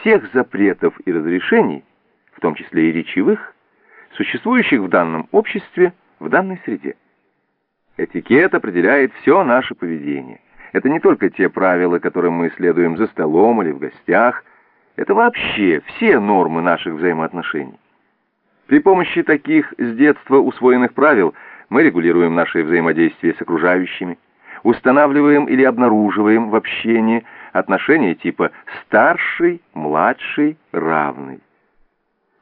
всех запретов и разрешений, в том числе и речевых, существующих в данном обществе, в данной среде. Этикет определяет все наше поведение. Это не только те правила, которым мы следуем за столом или в гостях, это вообще все нормы наших взаимоотношений. При помощи таких с детства усвоенных правил мы регулируем наше взаимодействие с окружающими, устанавливаем или обнаруживаем в общении отношения типа «старший», «младший», «равный».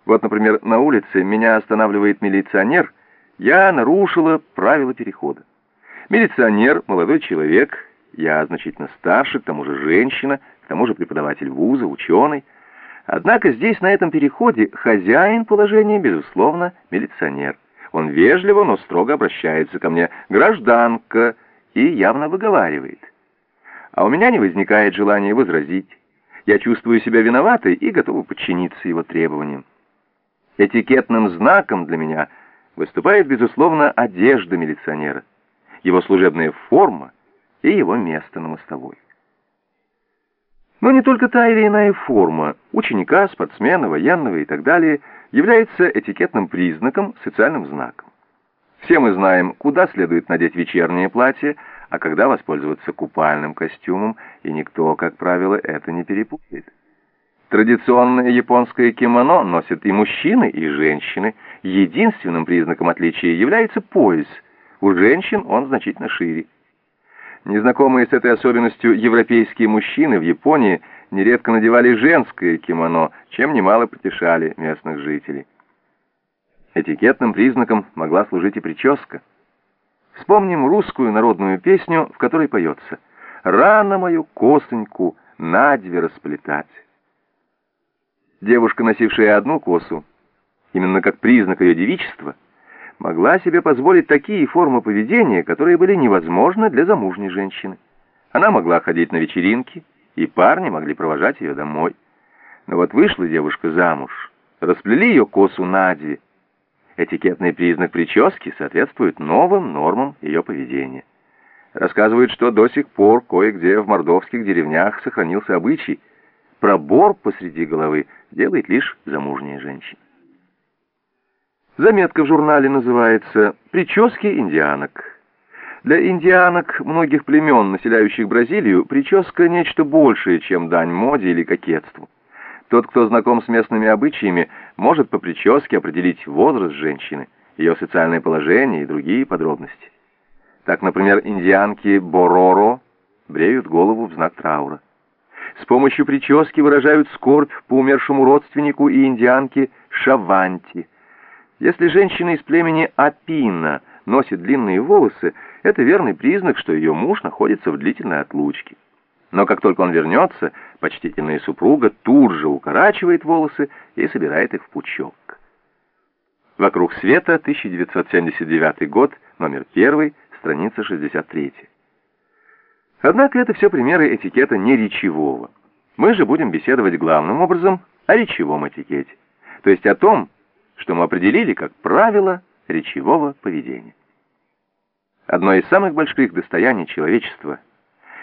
Вот, например, на улице меня останавливает милиционер, я нарушила правила перехода. Милиционер, молодой человек, я значительно старше, к тому же женщина, к тому же преподаватель вуза, ученый. Однако здесь, на этом переходе, хозяин положения, безусловно, милиционер. Он вежливо, но строго обращается ко мне «гражданка» и явно выговаривает. А у меня не возникает желания возразить. Я чувствую себя виноватой и готова подчиниться его требованиям. Этикетным знаком для меня выступает, безусловно, одежда милиционера, его служебная форма и его место на мостовой. Но не только та или иная форма ученика, спортсмена, военного и так далее является этикетным признаком, социальным знаком. Все мы знаем, куда следует надеть вечернее платье, а когда воспользоваться купальным костюмом, и никто, как правило, это не перепутает. Традиционное японское кимоно носят и мужчины, и женщины. Единственным признаком отличия является пояс. У женщин он значительно шире. Незнакомые с этой особенностью европейские мужчины в Японии нередко надевали женское кимоно, чем немало потешали местных жителей. Этикетным признаком могла служить и прическа. Вспомним русскую народную песню, в которой поется «Рано мою косоньку надве расплетать». Девушка, носившая одну косу, именно как признак ее девичества, могла себе позволить такие формы поведения, которые были невозможны для замужней женщины. Она могла ходить на вечеринки, и парни могли провожать ее домой. Но вот вышла девушка замуж, расплели ее косу на две. Этикетный признак прически соответствует новым нормам ее поведения. Рассказывают, что до сих пор кое-где в мордовских деревнях сохранился обычай. Пробор посреди головы делает лишь замужняя женщина. Заметка в журнале называется «Прически индианок». Для индианок многих племен, населяющих Бразилию, прическа – нечто большее, чем дань моде или кокетству. Тот, кто знаком с местными обычаями, может по прическе определить возраст женщины, ее социальное положение и другие подробности. Так, например, индианки Бороро бреют голову в знак траура. С помощью прически выражают скорбь по умершему родственнику и индианке Шаванти – если женщина из племени Апина носит длинные волосы, это верный признак, что ее муж находится в длительной отлучке. Но как только он вернется, почтительная супруга тут же укорачивает волосы и собирает их в пучок. «Вокруг света», 1979 год, номер 1, страница 63. Однако это все примеры этикета не речевого. Мы же будем беседовать главным образом о речевом этикете, то есть о том, что мы определили как правило речевого поведения. Одно из самых больших достояний человечества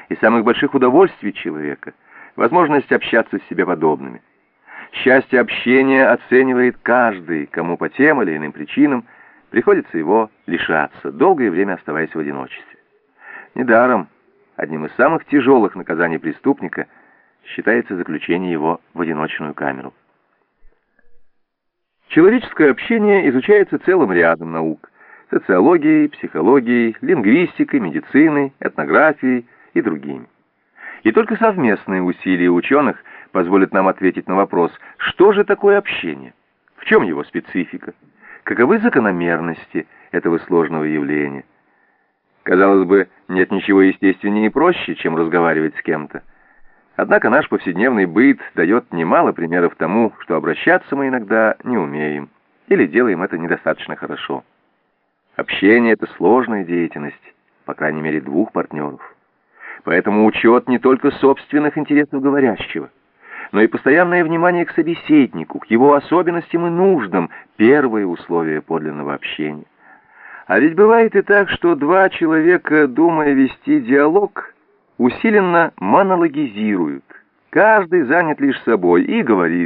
и самых больших удовольствий человека — возможность общаться с себе подобными. Счастье общения оценивает каждый, кому по тем или иным причинам приходится его лишаться, долгое время оставаясь в одиночестве. Недаром одним из самых тяжелых наказаний преступника считается заключение его в одиночную камеру. Человеческое общение изучается целым рядом наук – социологией, психологией, лингвистикой, медициной, этнографией и другими. И только совместные усилия ученых позволят нам ответить на вопрос, что же такое общение, в чем его специфика, каковы закономерности этого сложного явления. Казалось бы, нет ничего естественнее и проще, чем разговаривать с кем-то. Однако наш повседневный быт дает немало примеров тому, что обращаться мы иногда не умеем или делаем это недостаточно хорошо. Общение — это сложная деятельность, по крайней мере, двух партнеров. Поэтому учет не только собственных интересов говорящего, но и постоянное внимание к собеседнику, к его особенностям и нуждам — первое условие подлинного общения. А ведь бывает и так, что два человека, думая вести диалог — усиленно монологизируют, Каждый занят лишь собой и говорит,